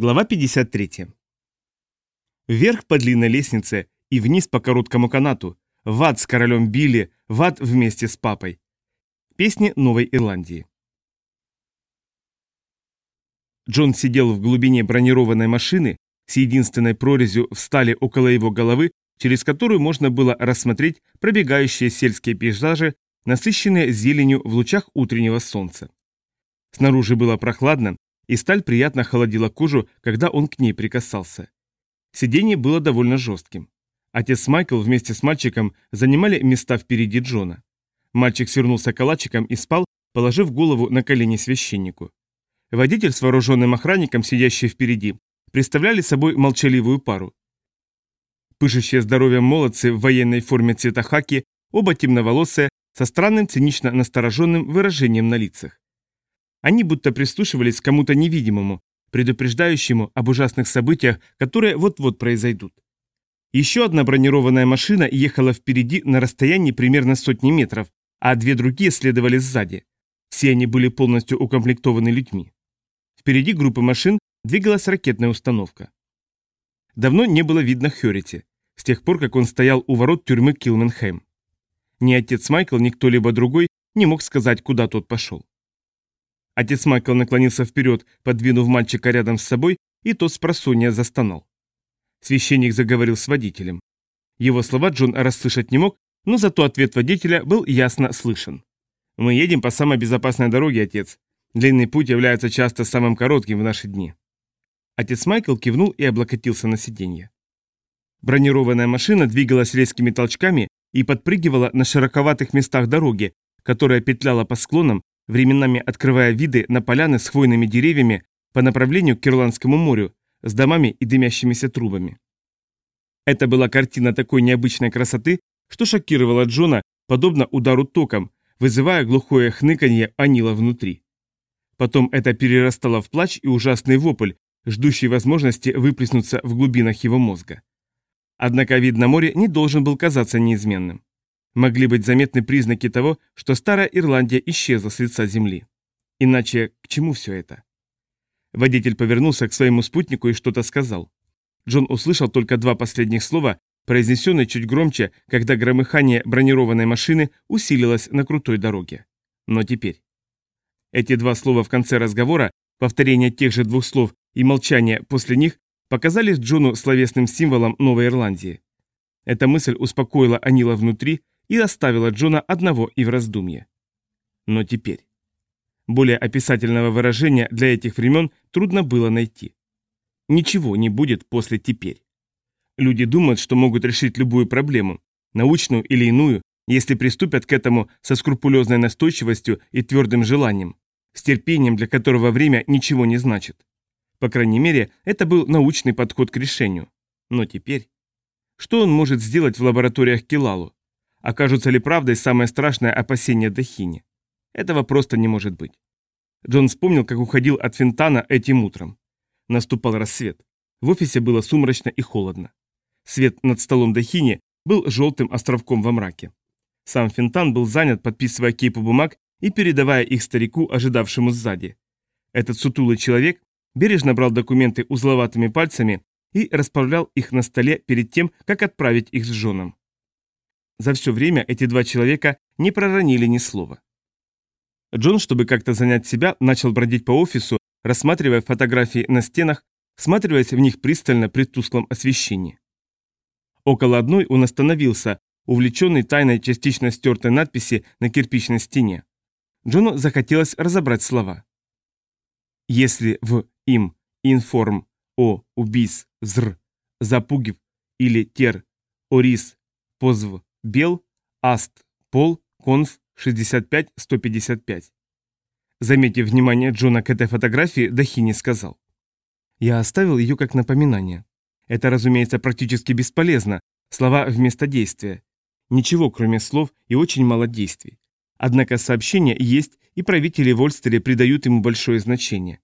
Глава 53. Вверх по длинной лестнице и вниз по короткому канату, в ад с королем Билли, в ад вместе с папой. Песни Новой Ирландии. Джон сидел в глубине бронированной машины с единственной прорезью в стали около его головы, через которую можно было рассмотреть пробегающие сельские пейзажи, насыщенные зеленью в лучах утреннего солнца. Снаружи было прохладно, и сталь приятно холодила кожу, когда он к ней прикасался. Сиденье было довольно жестким. Отец Майкл вместе с мальчиком занимали места впереди Джона. Мальчик свернулся калачиком и спал, положив голову на колени священнику. Водитель с вооруженным охранником, сидящий впереди, представляли собой молчаливую пару. Пышущие здоровьем молодцы в военной форме цвета хаки, оба темноволосые, со странным цинично настороженным выражением на лицах. Они будто прислушивались к кому-то невидимому, предупреждающему об ужасных событиях, которые вот-вот произойдут. Еще одна бронированная машина ехала впереди на расстоянии примерно сотни метров, а две другие следовали сзади. Все они были полностью укомплектованы людьми. Впереди группы машин двигалась ракетная установка. Давно не было видно Хёрити, с тех пор, как он стоял у ворот тюрьмы Килменхэм. Ни отец Майкл, ни кто-либо другой не мог сказать, куда тот пошел. Отец Майкл наклонился вперед, подвинув мальчика рядом с собой, и тот с просонья застонал. Священник заговорил с водителем. Его слова Джон расслышать не мог, но зато ответ водителя был ясно слышен. «Мы едем по самой безопасной дороге, отец. Длинный путь является часто самым коротким в наши дни». Отец Майкл кивнул и облокотился на сиденье. Бронированная машина двигалась резкими толчками и подпрыгивала на широковатых местах дороги, которая петляла по склонам, временами открывая виды на поляны с хвойными деревьями по направлению к Ирландскому морю, с домами и дымящимися трубами. Это была картина такой необычной красоты, что шокировала Джона, подобно удару током, вызывая глухое хныканье Анила внутри. Потом это перерастало в плач и ужасный вопль, ждущий возможности выплеснуться в глубинах его мозга. Однако вид на море не должен был казаться неизменным могли быть заметны признаки того, что старая Ирландия исчезла с лица земли. Иначе к чему все это? Водитель повернулся к своему спутнику и что-то сказал. Джон услышал только два последних слова, произнесенные чуть громче, когда громыхание бронированной машины усилилось на крутой дороге. Но теперь. Эти два слова в конце разговора, повторение тех же двух слов и молчание после них показались Джону словесным символом Новой Ирландии. Эта мысль успокоила Анила внутри, и оставила Джона одного и в раздумье. Но теперь. Более описательного выражения для этих времен трудно было найти. Ничего не будет после «теперь». Люди думают, что могут решить любую проблему, научную или иную, если приступят к этому со скрупулезной настойчивостью и твердым желанием, с терпением, для которого время ничего не значит. По крайней мере, это был научный подход к решению. Но теперь... Что он может сделать в лабораториях Килалу? Окажутся ли правдой самое страшное опасение Дахини? Этого просто не может быть. Джон вспомнил, как уходил от Финтана этим утром. Наступал рассвет. В офисе было сумрачно и холодно. Свет над столом Дахини был желтым островком во мраке. Сам Финтан был занят, подписывая кейпу бумаг и передавая их старику, ожидавшему сзади. Этот сутулый человек бережно брал документы узловатыми пальцами и расправлял их на столе перед тем, как отправить их с женом. За все время эти два человека не проронили ни слова. Джон, чтобы как-то занять себя, начал бродить по офису, рассматривая фотографии на стенах, всматриваясь в них пристально при тусклом освещении. Около одной он остановился, увлеченный тайной частично стертой надписи на кирпичной стене. Джону захотелось разобрать слова. Если в им информ о убийс зр запугив или тер орис позв Бел, Аст, Пол, Конф, 65-155. Заметив внимание Джона к этой фотографии, Дахини сказал. «Я оставил ее как напоминание. Это, разумеется, практически бесполезно, слова вместо действия. Ничего, кроме слов и очень мало действий. Однако сообщение есть, и правители в Ольстере придают ему большое значение.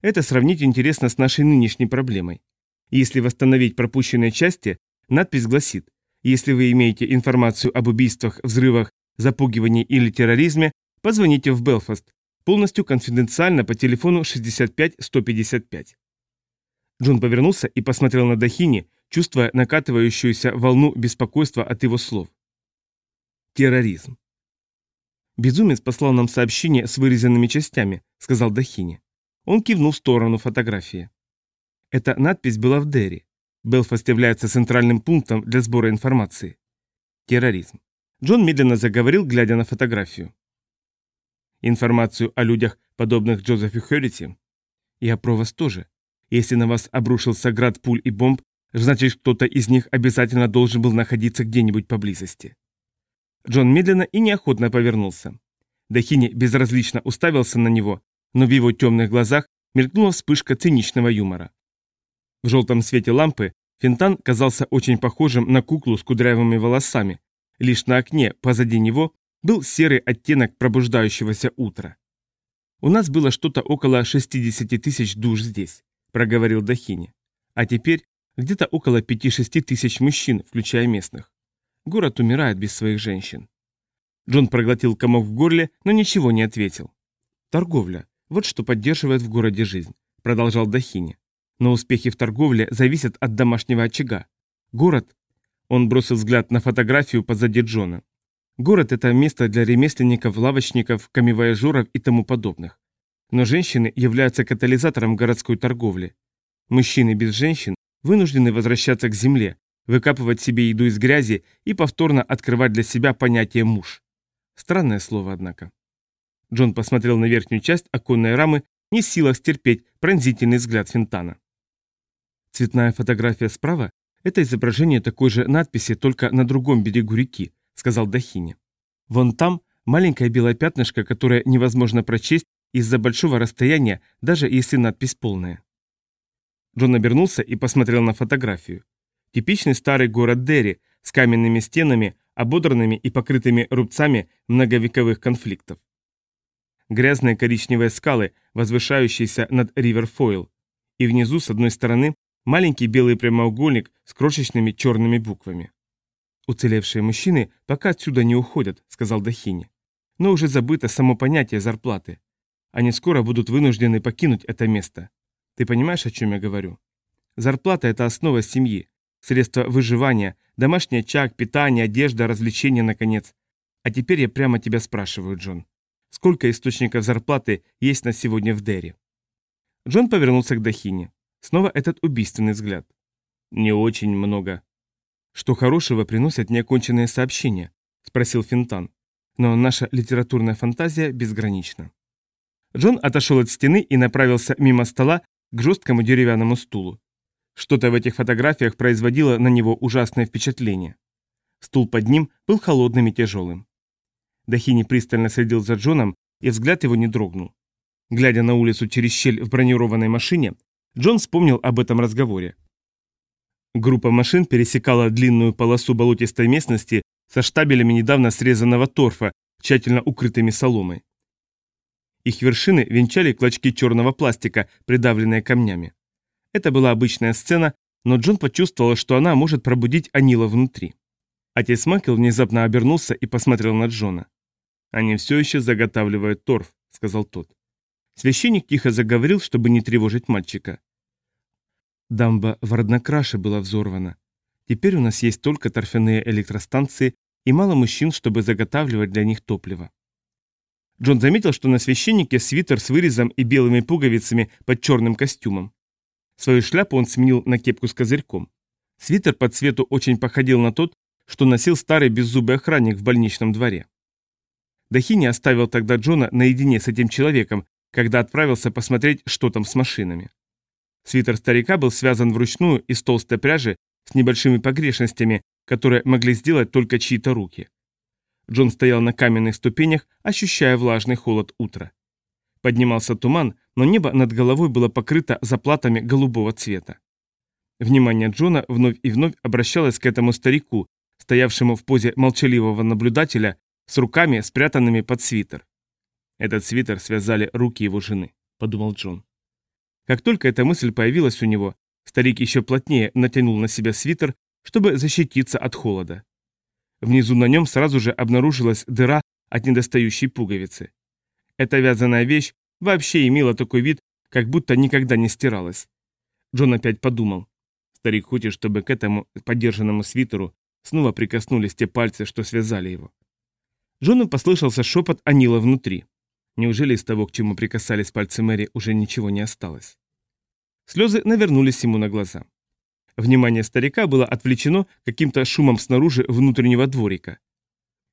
Это сравнить интересно с нашей нынешней проблемой. Если восстановить пропущенные части, надпись гласит если вы имеете информацию об убийствах, взрывах, запугивании или терроризме, позвоните в Белфаст, полностью конфиденциально по телефону 65 155. Джон повернулся и посмотрел на Дахини, чувствуя накатывающуюся волну беспокойства от его слов. Терроризм. «Безумец послал нам сообщение с вырезанными частями», — сказал Дахини. Он кивнул в сторону фотографии. Эта надпись была в Дерри. Белфаст является центральным пунктом для сбора информации. Терроризм. Джон медленно заговорил, глядя на фотографию. Информацию о людях, подобных Джозефу Херрити. Я про вас тоже. Если на вас обрушился град пуль и бомб, значит, кто-то из них обязательно должен был находиться где-нибудь поблизости. Джон медленно и неохотно повернулся. Дахини безразлично уставился на него, но в его темных глазах мелькнула вспышка циничного юмора. В желтом свете лампы Финтан казался очень похожим на куклу с кудрявыми волосами. Лишь на окне, позади него, был серый оттенок пробуждающегося утра. «У нас было что-то около 60 тысяч душ здесь», — проговорил Дахини. «А теперь где-то около 5-6 тысяч мужчин, включая местных. Город умирает без своих женщин». Джон проглотил комок в горле, но ничего не ответил. «Торговля. Вот что поддерживает в городе жизнь», — продолжал Дахини. «Но успехи в торговле зависят от домашнего очага. Город...» Он бросил взгляд на фотографию позади Джона. Город – это место для ремесленников, лавочников, камевояжеров и тому подобных. Но женщины являются катализатором городской торговли. Мужчины без женщин вынуждены возвращаться к земле, выкапывать себе еду из грязи и повторно открывать для себя понятие «муж». Странное слово, однако. Джон посмотрел на верхнюю часть оконной рамы, не в силах стерпеть пронзительный взгляд Финтана. Цветная фотография справа – это изображение такой же надписи, только на другом берегу реки, — сказал Дахини. «Вон там маленькое белое пятнышко, которое невозможно прочесть из-за большого расстояния, даже если надпись полная». Джон обернулся и посмотрел на фотографию. Типичный старый город Дерри с каменными стенами, ободранными и покрытыми рубцами многовековых конфликтов. Грязные коричневые скалы, возвышающиеся над Риверфойл, и внизу с одной стороны маленький белый прямоугольник с крошечными черными буквами. «Уцелевшие мужчины пока отсюда не уходят», — сказал Дахини. «Но уже забыто само понятие зарплаты. Они скоро будут вынуждены покинуть это место. Ты понимаешь, о чем я говорю? Зарплата – это основа семьи, средства выживания, домашний очаг, питание, одежда, развлечения, наконец. А теперь я прямо тебя спрашиваю, Джон. Сколько источников зарплаты есть на сегодня в Дерри?» Джон повернулся к Дахине. Снова этот убийственный взгляд. «Не очень много», «Что хорошего приносят неоконченные сообщения?» – спросил Финтан. «Но наша литературная фантазия безгранична». Джон отошел от стены и направился мимо стола к жесткому деревянному стулу. Что-то в этих фотографиях производило на него ужасное впечатление. Стул под ним был холодным и тяжелым. Дахини пристально следил за Джоном, и взгляд его не дрогнул. Глядя на улицу через щель в бронированной машине, Джон вспомнил об этом разговоре. Группа машин пересекала длинную полосу болотистой местности со штабелями недавно срезанного торфа, тщательно укрытыми соломой. Их вершины венчали клочки черного пластика, придавленные камнями. Это была обычная сцена, но Джон почувствовал, что она может пробудить Анила внутри. Отец Макел внезапно обернулся и посмотрел на Джона. «Они все еще заготавливают торф», — сказал тот. Священник тихо заговорил, чтобы не тревожить мальчика. Дамба в Роднокраше была взорвана. Теперь у нас есть только торфяные электростанции и мало мужчин, чтобы заготавливать для них топливо. Джон заметил, что на священнике свитер с вырезом и белыми пуговицами под черным костюмом. Свою шляпу он сменил на кепку с козырьком. Свитер по цвету очень походил на тот, что носил старый беззубый охранник в больничном дворе. Дахини оставил тогда Джона наедине с этим человеком, когда отправился посмотреть, что там с машинами. Свитер старика был связан вручную из толстой пряжи с небольшими погрешностями, которые могли сделать только чьи-то руки. Джон стоял на каменных ступенях, ощущая влажный холод утра. Поднимался туман, но небо над головой было покрыто заплатами голубого цвета. Внимание Джона вновь и вновь обращалось к этому старику, стоявшему в позе молчаливого наблюдателя, с руками, спрятанными под свитер. Этот свитер связали руки его жены, подумал Джон. Как только эта мысль появилась у него, старик еще плотнее натянул на себя свитер, чтобы защититься от холода. Внизу на нем сразу же обнаружилась дыра от недостающей пуговицы. Эта вязаная вещь вообще имела такой вид, как будто никогда не стиралась. Джон опять подумал. Старик хочет, чтобы к этому подержанному свитеру снова прикоснулись те пальцы, что связали его. Джону послышался шепот Анила внутри. Неужели из того, к чему прикасались пальцы Мэри, уже ничего не осталось? Слезы навернулись ему на глаза. Внимание старика было отвлечено каким-то шумом снаружи внутреннего дворика.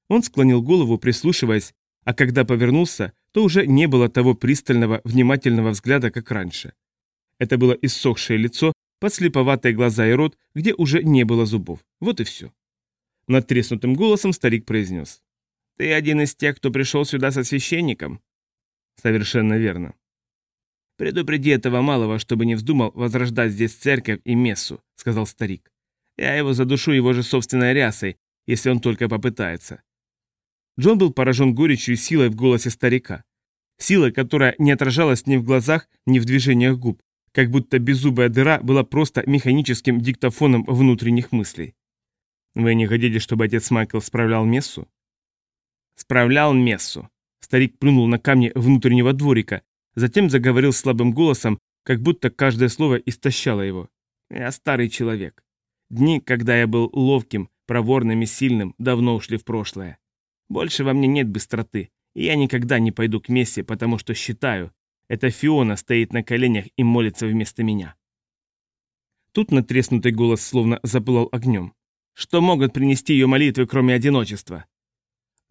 Он склонил голову, прислушиваясь, а когда повернулся, то уже не было того пристального, внимательного взгляда, как раньше. Это было иссохшее лицо, подслеповатые глаза и рот, где уже не было зубов. Вот и все. Над треснутым голосом старик произнес. «Ты один из тех, кто пришел сюда со священником?» «Совершенно верно. «Предупреди этого малого, чтобы не вздумал возрождать здесь церковь и мессу», — сказал старик. «Я его задушу его же собственной рясой, если он только попытается». Джон был поражен горечью и силой в голосе старика. Силой, которая не отражалась ни в глазах, ни в движениях губ, как будто беззубая дыра была просто механическим диктофоном внутренних мыслей. «Вы не хотите, чтобы отец Майкл справлял мессу?» «Справлял мессу». Старик плюнул на камни внутреннего дворика, Затем заговорил слабым голосом, как будто каждое слово истощало его. «Я старый человек. Дни, когда я был ловким, проворным и сильным, давно ушли в прошлое. Больше во мне нет быстроты, и я никогда не пойду к Мессе, потому что считаю, эта Фиона стоит на коленях и молится вместо меня». Тут натреснутый голос словно запылал огнем. «Что могут принести ее молитвы, кроме одиночества?»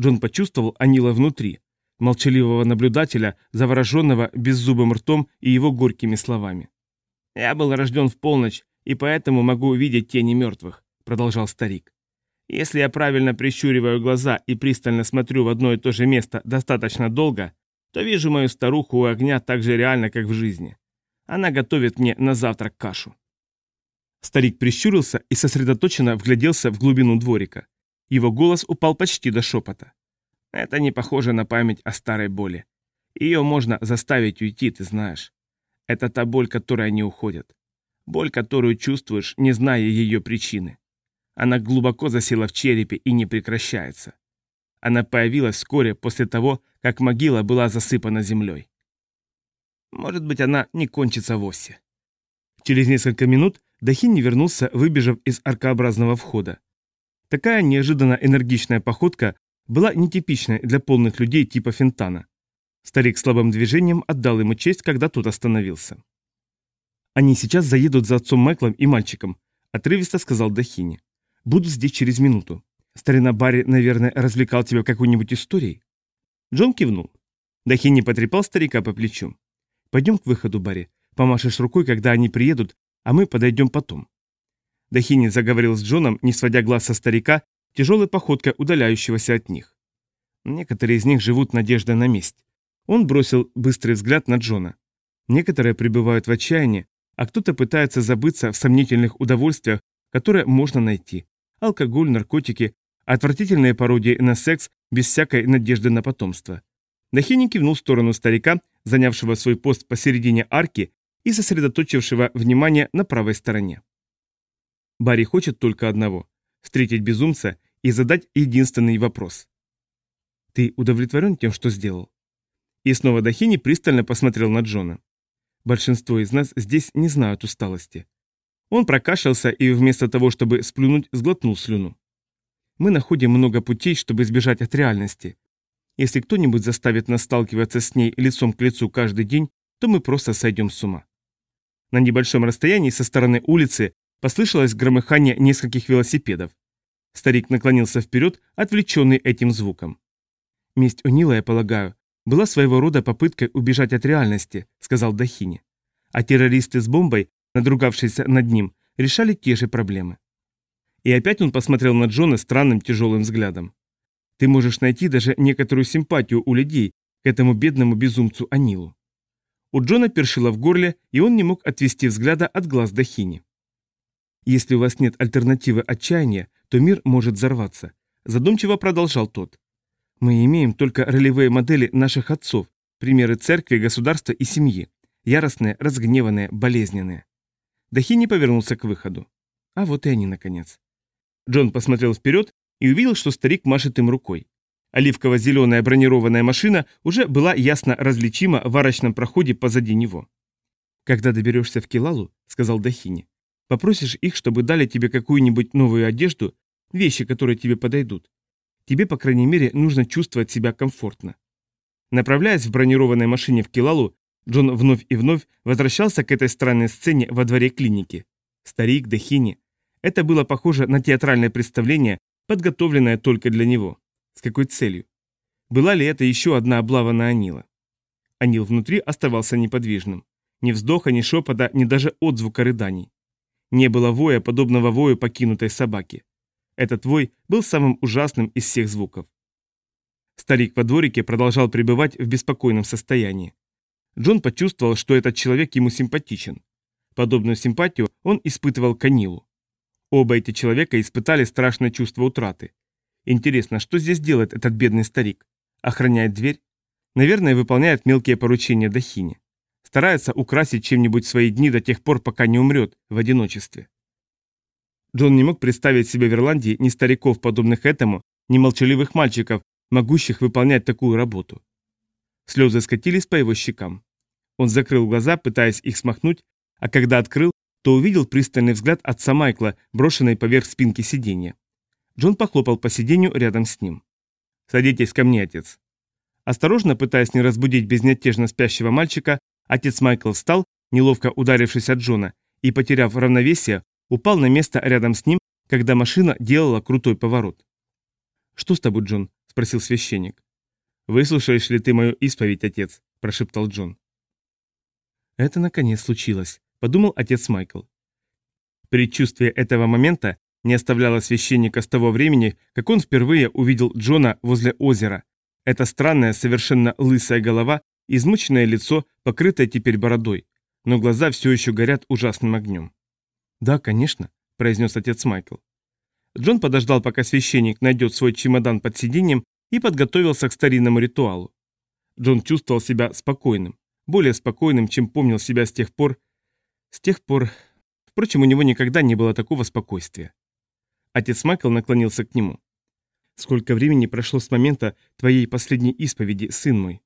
Джон почувствовал Анила внутри, молчаливого наблюдателя, завороженного беззубым ртом и его горькими словами. «Я был рожден в полночь, и поэтому могу увидеть тени мертвых», — продолжал старик. «Если я правильно прищуриваю глаза и пристально смотрю в одно и то же место достаточно долго, то вижу мою старуху у огня так же реально, как в жизни. Она готовит мне на завтрак кашу». Старик прищурился и сосредоточенно вгляделся в глубину дворика. Его голос упал почти до шепота. Это не похоже на память о старой боли. Ее можно заставить уйти, ты знаешь. Это та боль, которая не уходит. Боль, которую чувствуешь, не зная ее причины. Она глубоко засела в черепе и не прекращается. Она появилась вскоре после того, как могила была засыпана землей. Может быть, она не кончится вовсе. Через несколько минут Дахин вернулся, выбежав из аркообразного входа. Такая неожиданно энергичная походка была нетипичной для полных людей типа Фентана. Старик слабым движением отдал ему честь, когда тот остановился. «Они сейчас заедут за отцом Майклом и мальчиком», — отрывисто сказал Дахини. «Буду здесь через минуту. Старина Барри, наверное, развлекал тебя какой-нибудь историей?» Джон кивнул. Дахини потрепал старика по плечу. «Пойдем к выходу, Барри. Помашешь рукой, когда они приедут, а мы подойдем потом». Дахини заговорил с Джоном, не сводя глаз со старика тяжелой походкой удаляющегося от них. Некоторые из них живут надеждой на месть. Он бросил быстрый взгляд на Джона. Некоторые пребывают в отчаянии, а кто-то пытается забыться в сомнительных удовольствиях, которые можно найти. Алкоголь, наркотики, отвратительные пародии на секс без всякой надежды на потомство. Нахини кивнул в сторону старика, занявшего свой пост посередине арки и сосредоточившего внимание на правой стороне. Барри хочет только одного – встретить безумца и задать единственный вопрос. «Ты удовлетворен тем, что сделал?» И снова Дахини пристально посмотрел на Джона. «Большинство из нас здесь не знают усталости». Он прокашлялся и вместо того, чтобы сплюнуть, сглотнул слюну. «Мы находим много путей, чтобы избежать от реальности. Если кто-нибудь заставит нас сталкиваться с ней лицом к лицу каждый день, то мы просто сойдем с ума». На небольшом расстоянии со стороны улицы послышалось громыхание нескольких велосипедов. Старик наклонился вперед, отвлеченный этим звуком. «Месть Унила, я полагаю, была своего рода попыткой убежать от реальности», — сказал Дахини. А террористы с бомбой, надругавшиеся над ним, решали те же проблемы. И опять он посмотрел на Джона странным тяжелым взглядом. «Ты можешь найти даже некоторую симпатию у людей к этому бедному безумцу Анилу». У Джона першило в горле, и он не мог отвести взгляда от глаз Дахини. «Если у вас нет альтернативы отчаяния, то мир может взорваться. Задумчиво продолжал тот. Мы имеем только ролевые модели наших отцов, примеры церкви, государства и семьи. Яростные, разгневанные, болезненные. Дахини повернулся к выходу. А вот и они, наконец. Джон посмотрел вперед и увидел, что старик машет им рукой. Оливково-зеленая бронированная машина уже была ясно различима в арочном проходе позади него. «Когда доберешься в Килалу, — сказал Дахини, — попросишь их, чтобы дали тебе какую-нибудь новую одежду, вещи, которые тебе подойдут. Тебе, по крайней мере, нужно чувствовать себя комфортно». Направляясь в бронированной машине в Килалу, Джон вновь и вновь возвращался к этой странной сцене во дворе клиники. Старик, Дахини. Это было похоже на театральное представление, подготовленное только для него. С какой целью? Была ли это еще одна облава на Анила? Анил внутри оставался неподвижным. Ни вздоха, ни шепота, ни даже отзвука рыданий. Не было воя, подобного вою покинутой собаки. Этот вой был самым ужасным из всех звуков. Старик во дворике продолжал пребывать в беспокойном состоянии. Джон почувствовал, что этот человек ему симпатичен. Подобную симпатию он испытывал к Анилу. Оба эти человека испытали страшное чувство утраты. Интересно, что здесь делает этот бедный старик? Охраняет дверь? Наверное, выполняет мелкие поручения Дахини. Старается украсить чем-нибудь свои дни до тех пор, пока не умрет в одиночестве. Джон не мог представить себе в Ирландии ни стариков, подобных этому, ни молчаливых мальчиков, могущих выполнять такую работу. Слезы скатились по его щекам. Он закрыл глаза, пытаясь их смахнуть, а когда открыл, то увидел пристальный взгляд отца Майкла, брошенный поверх спинки сиденья. Джон похлопал по сиденью рядом с ним. «Садитесь ко мне, отец». Осторожно, пытаясь не разбудить безнятежно спящего мальчика, отец Майкл встал, неловко ударившись от Джона, и, потеряв равновесие, упал на место рядом с ним, когда машина делала крутой поворот. «Что с тобой, Джон?» – спросил священник. «Выслушаешь ли ты мою исповедь, отец?» – прошептал Джон. Это наконец случилось, подумал отец Майкл. Предчувствие этого момента не оставляло священника с того времени, как он впервые увидел Джона возле озера. Это странная, совершенно лысая голова, измученное лицо, покрытое теперь бородой, но глаза все еще горят ужасным огнем. «Да, конечно», – произнес отец Майкл. Джон подождал, пока священник найдет свой чемодан под сиденьем и подготовился к старинному ритуалу. Джон чувствовал себя спокойным более спокойным, чем помнил себя с тех пор... С тех пор... Впрочем, у него никогда не было такого спокойствия. Отец Майкл наклонился к нему. «Сколько времени прошло с момента твоей последней исповеди, сын мой?»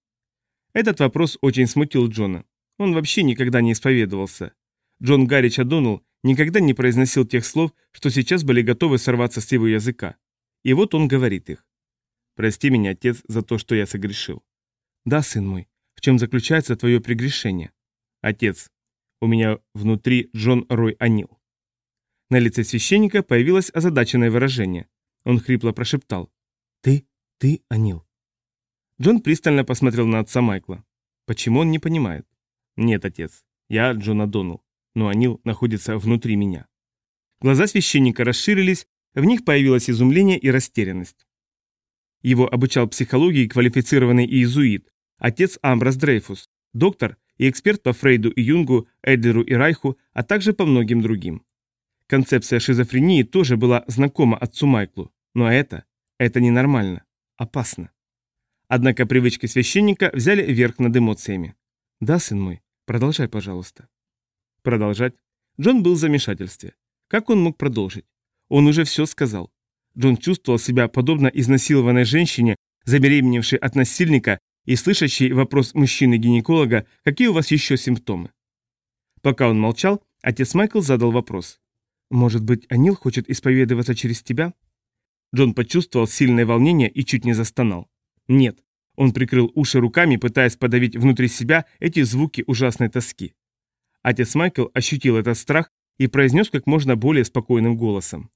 Этот вопрос очень смутил Джона. Он вообще никогда не исповедовался. Джон Гаррич Адонал никогда не произносил тех слов, что сейчас были готовы сорваться с его языка. И вот он говорит их. «Прости меня, отец, за то, что я согрешил». «Да, сын мой, чем заключается твое прегрешение? Отец, у меня внутри Джон Рой Анил. На лице священника появилось озадаченное выражение. Он хрипло прошептал. Ты, ты Анил. Джон пристально посмотрел на отца Майкла. Почему он не понимает? Нет, отец, я Джон Адонал, но Анил находится внутри меня. Глаза священника расширились, в них появилось изумление и растерянность. Его обучал психологии квалифицированный иезуит, отец Амброс Дрейфус, доктор и эксперт по Фрейду и Юнгу, Эдлеру и Райху, а также по многим другим. Концепция шизофрении тоже была знакома отцу Майклу, но это, это ненормально, опасно. Однако привычки священника взяли верх над эмоциями. «Да, сын мой, продолжай, пожалуйста». Продолжать? Джон был в замешательстве. Как он мог продолжить? Он уже все сказал. Джон чувствовал себя подобно изнасилованной женщине, забеременевшей от насильника и слышащий вопрос мужчины-гинеколога, какие у вас еще симптомы. Пока он молчал, отец Майкл задал вопрос. «Может быть, Анил хочет исповедоваться через тебя?» Джон почувствовал сильное волнение и чуть не застонал. «Нет». Он прикрыл уши руками, пытаясь подавить внутри себя эти звуки ужасной тоски. Отец Майкл ощутил этот страх и произнес как можно более спокойным голосом.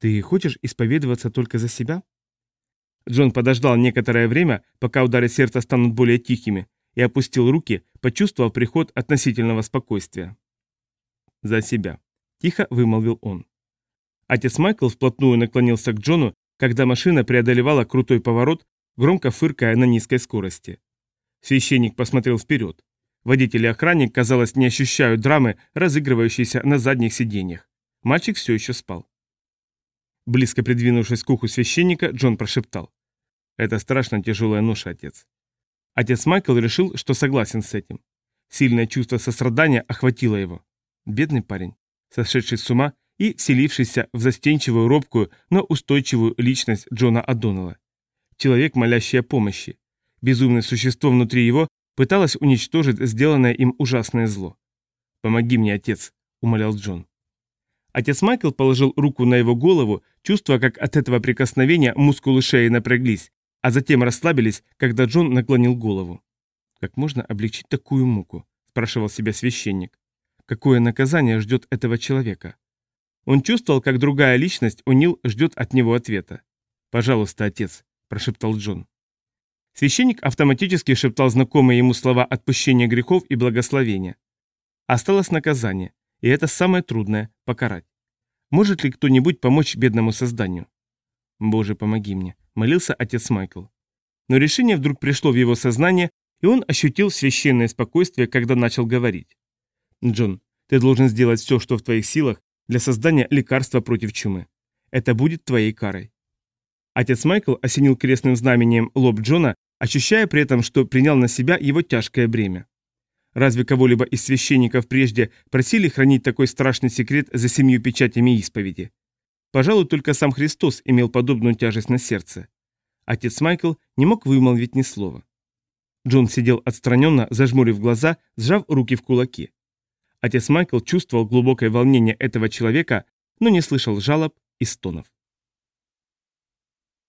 «Ты хочешь исповедоваться только за себя?» Джон подождал некоторое время, пока удары сердца станут более тихими, и опустил руки, почувствовав приход относительного спокойствия. «За себя», – тихо вымолвил он. Отец Майкл вплотную наклонился к Джону, когда машина преодолевала крутой поворот, громко фыркая на низкой скорости. Священник посмотрел вперед. Водитель и охранник, казалось, не ощущают драмы, разыгрывающейся на задних сиденьях. Мальчик все еще спал. Близко придвинувшись к уху священника, Джон прошептал. Это страшно тяжелая ноша, отец. Отец Майкл решил, что согласен с этим. Сильное чувство сострадания охватило его. Бедный парень, сошедший с ума и вселившийся в застенчивую, робкую, но устойчивую личность Джона Адоннелла. Человек, молящий о помощи. Безумное существо внутри его пыталось уничтожить сделанное им ужасное зло. «Помоги мне, отец», — умолял Джон. Отец Майкл положил руку на его голову, чувствуя, как от этого прикосновения мускулы шеи напряглись, а затем расслабились, когда Джон наклонил голову. «Как можно облегчить такую муку?» – спрашивал себя священник. «Какое наказание ждет этого человека?» Он чувствовал, как другая личность, Унил, ждет от него ответа. «Пожалуйста, отец», – прошептал Джон. Священник автоматически шептал знакомые ему слова отпущения грехов и благословения. Осталось наказание, и это самое трудное – покарать. Может ли кто-нибудь помочь бедному созданию? «Боже, помоги мне», – молился отец Майкл. Но решение вдруг пришло в его сознание, и он ощутил священное спокойствие, когда начал говорить. «Джон, ты должен сделать все, что в твоих силах, для создания лекарства против чумы. Это будет твоей карой». Отец Майкл осенил крестным знамением лоб Джона, ощущая при этом, что принял на себя его тяжкое бремя. Разве кого-либо из священников прежде просили хранить такой страшный секрет за семью печатями исповеди? Пожалуй, только сам Христос имел подобную тяжесть на сердце. Отец Майкл не мог вымолвить ни слова. Джон сидел отстраненно, зажмурив глаза, сжав руки в кулаки. Отец Майкл чувствовал глубокое волнение этого человека, но не слышал жалоб и стонов.